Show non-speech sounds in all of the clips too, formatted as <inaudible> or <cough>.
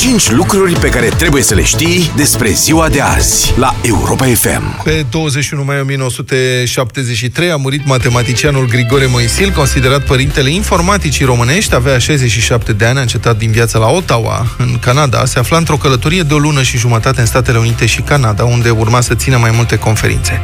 5 lucruri pe care trebuie să le știi despre ziua de azi la Europa FM. Pe 21 mai 1973 a murit matematicianul Grigore Moisil, considerat părintele informaticii românești, avea 67 de ani, a încetat din viața la Ottawa, în Canada, se afla într-o călătorie de o lună și jumătate în Statele Unite și Canada, unde urma să țină mai multe conferințe.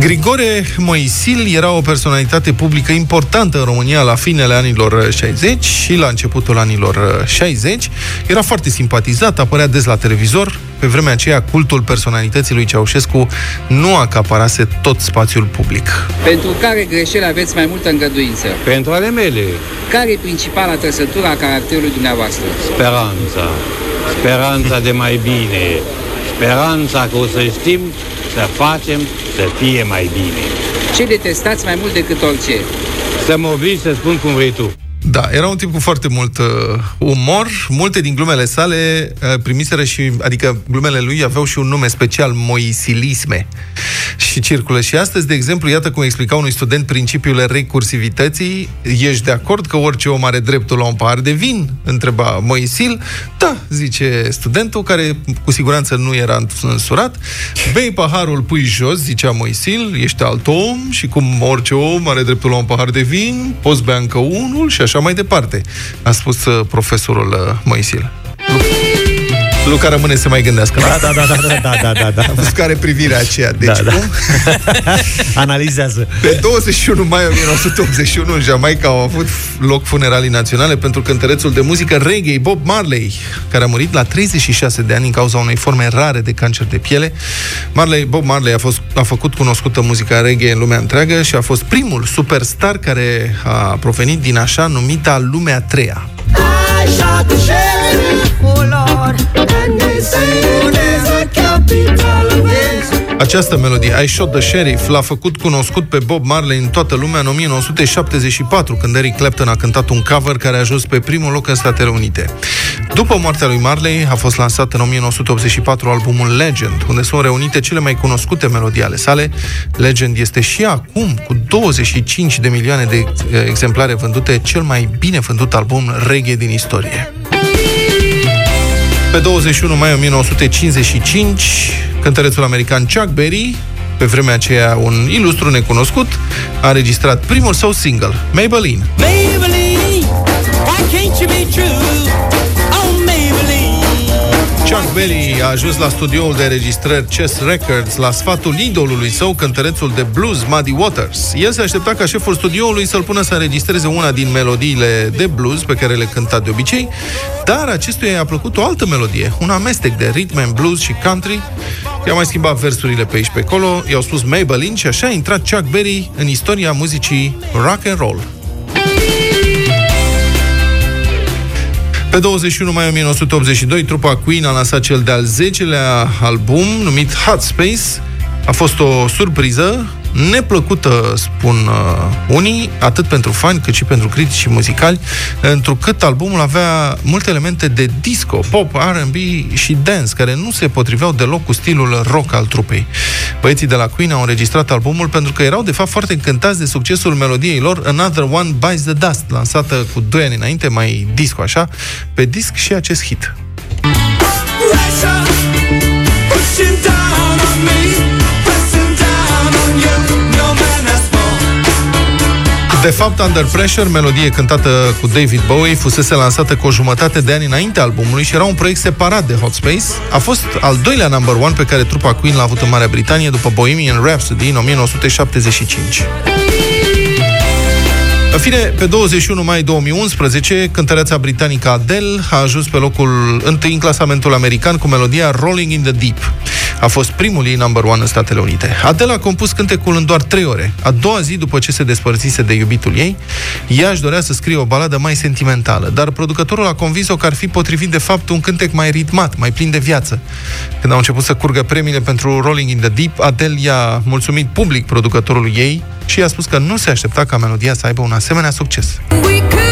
Grigore Moisil era o personalitate publică importantă în România la finele anilor 60 și la începutul anilor 60. Era foarte simpatizat, apărea des la televizor. Pe vremea aceea, cultul personalității lui Ceaușescu nu acaparase tot spațiul public. Pentru care greșeli aveți mai multă îngăduință? Pentru ale mele. Care e principala trăsătură a caracterului dumneavoastră? Speranța. Speranța de mai bine. Speranța că o să știm să facem să fie mai bine. Ce detestați mai mult decât orice? Să mă obligi să spun cum vrei tu. Da, era un tip cu foarte mult uh, umor. Multe din glumele sale uh, primiseră și, adică glumele lui aveau și un nume special, moisilisme. Și circulă și astăzi, de exemplu, iată cum explica unui student principiul recursivității. Ești de acord că orice om are dreptul la un pahar de vin? Întreba Moisil. Da, zice studentul, care cu siguranță nu era însurat. Bei paharul, pui jos, zicea Moisil, ești alt om și cum orice om are dreptul la un pahar de vin, poți bea încă unul și așa mai departe, a spus uh, profesorul uh, Moisil. Luca rămâne să mai gândească. Da, da, da, da, da, da, da, da. Am care privirea aceea. Deci Da, da. <laughs> cum? Analizează. Pe 21 mai 1981 în Jamaica au avut loc funeralii naționale pentru cântărețul de muzică reggae Bob Marley, care a murit la 36 de ani în cauza unei forme rare de cancer de piele. Marley, Bob Marley a, fost, a făcut cunoscută muzica reggae în lumea întreagă și a fost primul superstar care a provenit din așa numita lumea a treia. I shot the sheriff, oh Lord, Această melodie, I Shot the Sheriff, l-a făcut cunoscut pe Bob Marley în toată lumea în 1974, când Eric Clapton a cântat un cover care a ajuns pe primul loc în Statele Unite. După moartea lui Marley, a fost lansat în 1984 albumul Legend, unde sunt reunite cele mai cunoscute melodii ale sale. Legend este și acum, cu 25 de milioane de eh, exemplare vândute, cel mai bine vândut album reggae din istorie. Pe 21 mai 1955, cântărețul american Chuck Berry, pe vremea aceea un ilustru necunoscut, a înregistrat primul său single, Maybelline. Maybelline, why can't you be true? Oh, Maybelline. Chuck Berry a ajuns la studioul de înregistrări Chess Records la sfatul idolului său, cântărețul de blues Muddy Waters. El se aștepta ca șeful studioului să-l pună să înregistreze una din melodiile de blues pe care le cânta de obicei, dar acestuia i-a plăcut o altă melodie, un amestec de rhythm and blues și country. I-a mai schimbat versurile pe aici pe acolo, i-au spus Maybelline și așa a intrat Chuck Berry în istoria muzicii rock and roll. Pe 21 mai 1982, trupa Queen a lansat cel de-al 10-lea album, numit Hot Space. A fost o surpriză neplăcută, spun uh, unii, atât pentru fani cât și pentru critici muzicali, întrucât albumul avea multe elemente de disco, pop, R&B și dance, care nu se potriveau deloc cu stilul rock al trupei. Băieții de la Queen au înregistrat albumul pentru că erau de fapt foarte încântați de succesul melodiei lor Another One Bites the Dust, lansată cu 2 ani înainte, mai disco așa, pe disc și acest hit. Pressure, De fapt, Under Pressure, melodie cântată cu David Bowie, fusese lansată cu o jumătate de ani înainte albumului și era un proiect separat de Hot Space. A fost al doilea number one pe care trupa Queen l-a avut în Marea Britanie după Bohemian Rhapsody în 1975. În fine, pe 21 mai 2011, cântăreața britanică Adele a ajuns pe locul întâi în clasamentul american cu melodia Rolling in the Deep. A fost primul ei number one în Statele Unite. Adele a compus cântecul în doar 3 ore. A doua zi după ce se despărțise de iubitul ei, ea își dorea să scrie o baladă mai sentimentală, dar producătorul a convins-o că ar fi potrivit de fapt un cântec mai ritmat, mai plin de viață. Când au început să curgă premiile pentru Rolling in the Deep, Adele i-a mulțumit public producătorului ei și i-a spus că nu se aștepta ca melodia să aibă un asemenea succes. We could